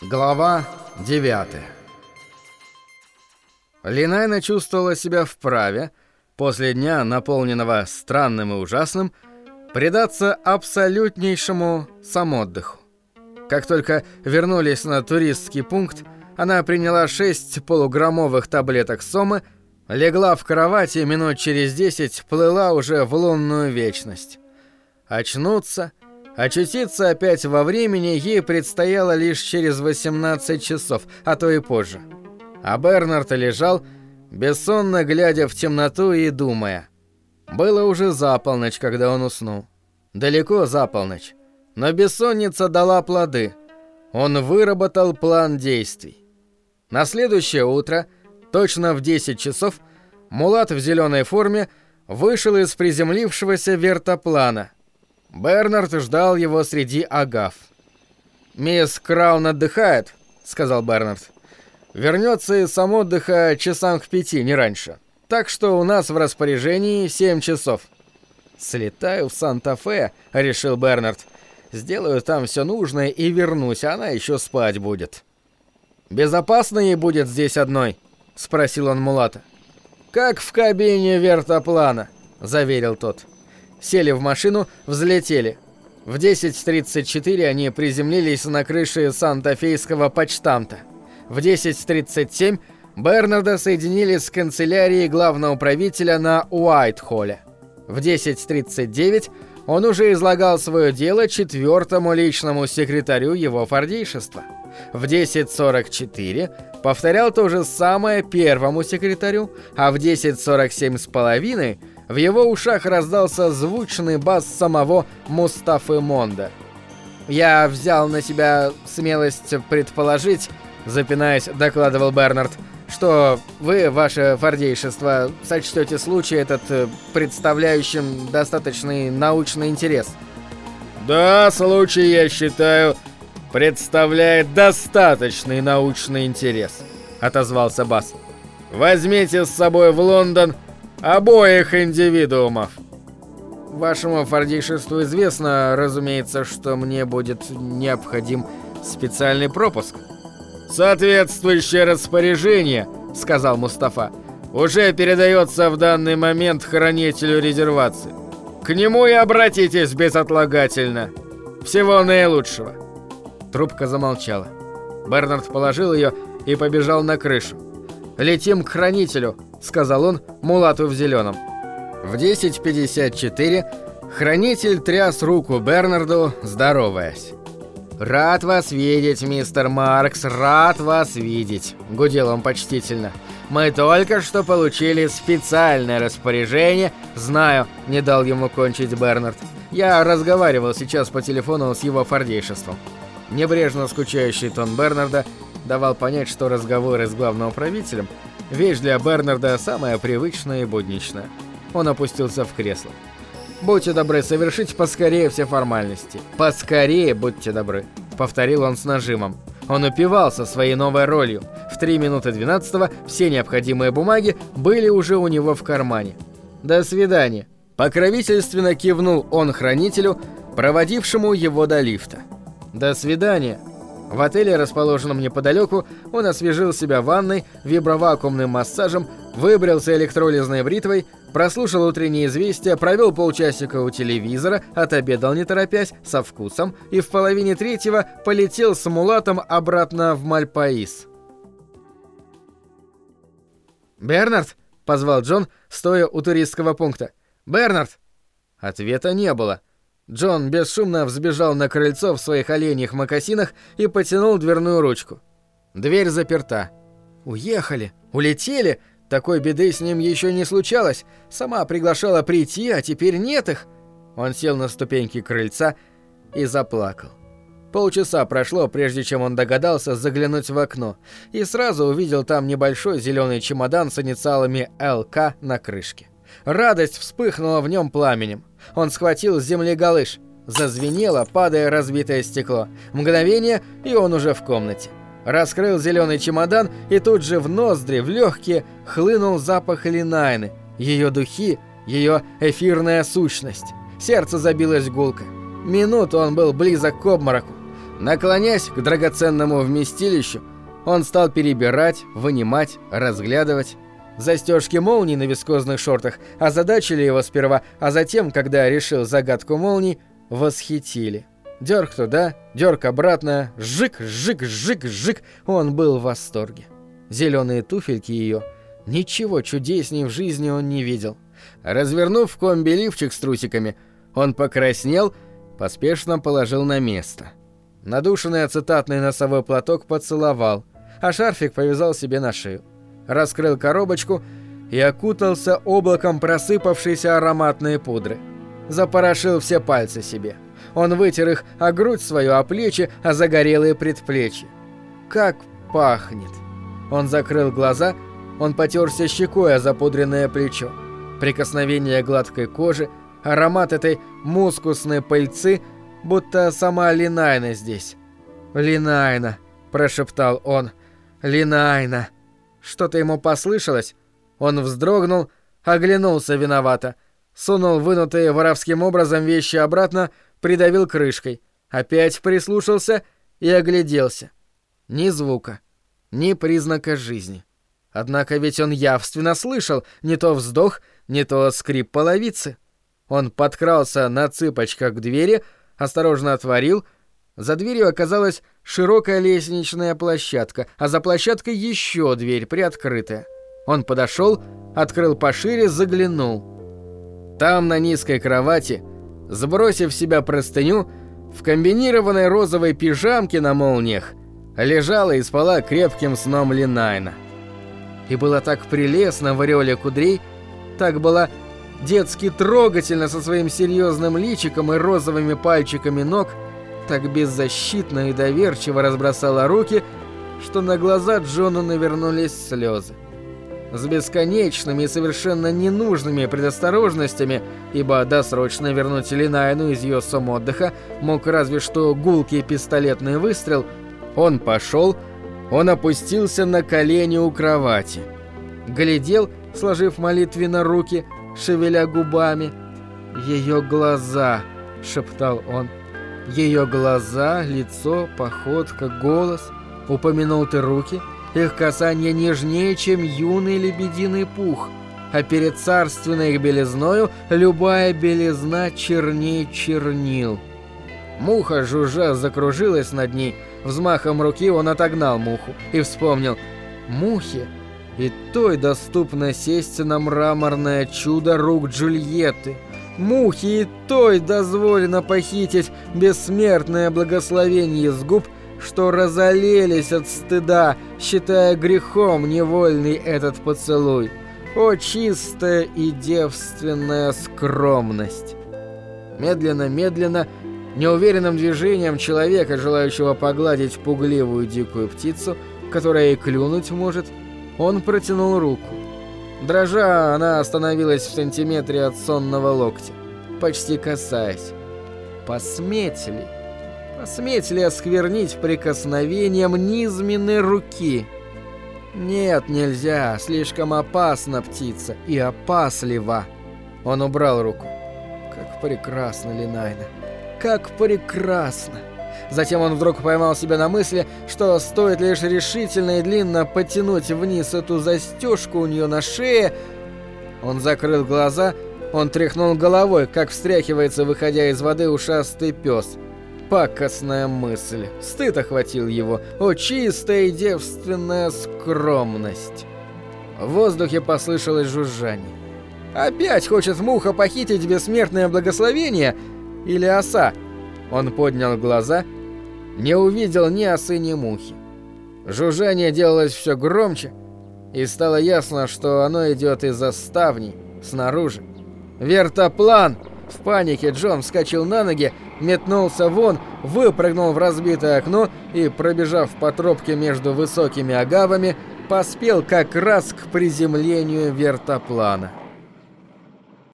Глава 9 Линайна чувствовала себя вправе, после дня, наполненного странным и ужасным, предаться абсолютнейшему самоотдыху. Как только вернулись на туристский пункт, она приняла шесть полуграммовых таблеток сомы, легла в кровати и минут через десять плыла уже в лунную вечность. Очнуться, очутиться опять во времени ей предстояло лишь через 18 часов, а то и позже. А Бернард лежал, бессонно глядя в темноту и думая. Было уже за полночь, когда он уснул. Далеко за полночь. Но бессонница дала плоды. Он выработал план действий. На следующее утро, точно в 10 часов, Мулат в зеленой форме вышел из приземлившегося вертоплана. Бернард ждал его среди агав. «Мисс Краун отдыхает», — сказал Бернард. «Вернется из самоотдыха часам к пяти, не раньше. Так что у нас в распоряжении семь часов». «Слетаю в Санта-Фе», — решил Бернард. Сделаю там все нужное и вернусь, а она еще спать будет. Безопасно ей будет здесь одной? спросил он Мулата. Как в кабине вертоплана, заверил тот. Сели в машину, взлетели. В 10:34 они приземлились на крыше Санта-Фейского почтамта. В 10:37 Бернарда соединили с канцелярией главного правителя на Уайт-Холле. В 10:39 он уже излагал свое дело четвертому личному секретарю его фордейшества. В 10.44 повторял то же самое первому секретарю, а в 10.47 с половиной в его ушах раздался звучный бас самого Мустафы Монда. «Я взял на себя смелость предположить», запинаясь, докладывал Бернард, что вы, ваше фордейшество, сочтете случай этот э, представляющим достаточный научный интерес. Да, случай, я считаю, представляет достаточный научный интерес, отозвался Бас. Возьмите с собой в Лондон обоих индивидуумов. Вашему фордейшеству известно, разумеется, что мне будет необходим специальный пропуск. «Соответствующее распоряжение», — сказал Мустафа, — «уже передается в данный момент хранителю резервации. К нему и обратитесь безотлагательно. Всего наилучшего». Трубка замолчала. Бернард положил ее и побежал на крышу. «Летим к хранителю», — сказал он мулату в зеленом. В 10.54 хранитель тряс руку Бернарду, здороваясь. «Рад вас видеть, мистер Маркс, рад вас видеть», — гудел он почтительно. «Мы только что получили специальное распоряжение. Знаю», — не дал ему кончить Бернард. «Я разговаривал сейчас по телефону с его фордейшеством». Небрежно скучающий тон Бернарда давал понять, что разговоры с главным правителем — вещь для Бернарда самая привычная и будничная. Он опустился в кресло. Будьте добры, совершить поскорее все формальности. Поскорее, будьте добры, повторил он с нажимом. Он упивался своей новой ролью. В 3 минуты 12 все необходимые бумаги были уже у него в кармане. До свидания. Покровительственно кивнул он хранителю, проводившему его до лифта. До свидания. В отеле, расположенном неподалеку, он освежил себя ванной, вибровакуумным массажем, выбрился электролизной бритвой, прослушал утренние известия, провел полчасика у телевизора, отобедал не торопясь, со вкусом, и в половине третьего полетел с Мулатом обратно в Мальпаис. «Бернард!» — позвал Джон, стоя у туристского пункта. «Бернард!» Ответа не было. Джон бесшумно взбежал на крыльцо в своих оленьих мокасинах и потянул дверную ручку. Дверь заперта. «Уехали! Улетели!» Такой беды с ним еще не случалось. Сама приглашала прийти, а теперь нет их. Он сел на ступеньки крыльца и заплакал. Полчаса прошло, прежде чем он догадался заглянуть в окно, и сразу увидел там небольшой зеленый чемодан с инициалами ЛК на крышке. Радость вспыхнула в нем пламенем. Он схватил с земли галыш. Зазвенело, падая разбитое стекло. Мгновение, и он уже в комнате. Раскрыл зеленый чемодан, и тут же в ноздри, в легкие, хлынул запах Линайны, ее духи, ее эфирная сущность. Сердце забилось гулко. Минуту он был близок к обмороку. Наклонясь к драгоценному вместилищу, он стал перебирать, вынимать, разглядывать. Застежки молний на вискозных шортах озадачили его сперва, а затем, когда решил загадку молний, восхитили. Дёрг туда, дёрг обратно, жик, жик, жик, жик, он был в восторге. Зеленые туфельки ее, ничего чудесней в жизни он не видел. Развернув комби-лифчик с трусиками, он покраснел, поспешно положил на место. Надушенный ацетатный носовой платок поцеловал, а шарфик повязал себе на шею. Раскрыл коробочку и окутался облаком просыпавшейся ароматной пудры. Запорошил все пальцы себе. Он вытер их о грудь свою, о плечи, о загорелые предплечья. Как пахнет! Он закрыл глаза, он потерся щекой о запудренное плечо. Прикосновение гладкой кожи, аромат этой мускусной пыльцы, будто сама Линайна здесь. «Линайна», – прошептал он, – «Линайна». Что-то ему послышалось. Он вздрогнул, оглянулся виновато, сунул вынутые воровским образом вещи обратно, придавил крышкой, опять прислушался и огляделся. Ни звука, ни признака жизни. Однако ведь он явственно слышал не то вздох, не то скрип половицы. Он подкрался на цыпочках к двери, осторожно отворил. За дверью оказалась широкая лестничная площадка, а за площадкой еще дверь приоткрытая. Он подошел, открыл пошире, заглянул. Там на низкой кровати, сбросив себя простыню, в комбинированной розовой пижамке на молниях, лежала и спала крепким сном Линайна. И было так прелестно в ореоле кудрей, так было детски трогательно со своим серьезным личиком и розовыми пальчиками ног, так беззащитно и доверчиво разбросала руки, что на глаза Джону навернулись слезы. С бесконечными и совершенно ненужными предосторожностями, ибо досрочно вернуть Линайну из ее отдыха мог разве что гулкий пистолетный выстрел, он пошел, он опустился на колени у кровати. Глядел, сложив молитвенно руки, шевеля губами. «Ее глаза!» — шептал он. «Ее глаза, лицо, походка, голос. Упомянул ты руки. Их касание нежнее, чем юный лебединый пух. А перед царственной их белизною любая белизна черней чернил». Муха жужжа закружилась над ней. Взмахом руки он отогнал муху и вспомнил. «Мухе и той доступно сесть на мраморное чудо рук Джульетты. Мухе и той дозволено похитить бессмертное благословение с губ, что разолелись от стыда, считая грехом невольный этот поцелуй. О, чистая и девственная скромность! Медленно-медленно, неуверенным движением человека, желающего погладить пугливую дикую птицу, которая и клюнуть может, он протянул руку. Дрожа, она остановилась в сантиметре от сонного локтя, почти касаясь. Посметь ли? Посметь ли осквернить прикосновением низменной руки? Нет, нельзя, слишком опасна птица и опаслива. Он убрал руку. Как прекрасно, Линайна. Как прекрасно. Затем он вдруг поймал себя на мысли, что стоит лишь решительно и длинно потянуть вниз эту застежку у нее на шее. Он закрыл глаза, он тряхнул головой, как встряхивается, выходя из воды ушастый пес. Пакостная мысль. Стыд охватил его. О, чистая девственная скромность. В воздухе послышалось жужжание. Опять хочет муха похитить бессмертное благословение? Или оса? Он поднял глаза не увидел ни осы, ни мухи. Жужжание делалось все громче, и стало ясно, что оно идет из-за ставней, снаружи. «Вертоплан!» В панике Джон вскочил на ноги, метнулся вон, выпрыгнул в разбитое окно и, пробежав по тропке между высокими агавами, поспел как раз к приземлению вертоплана.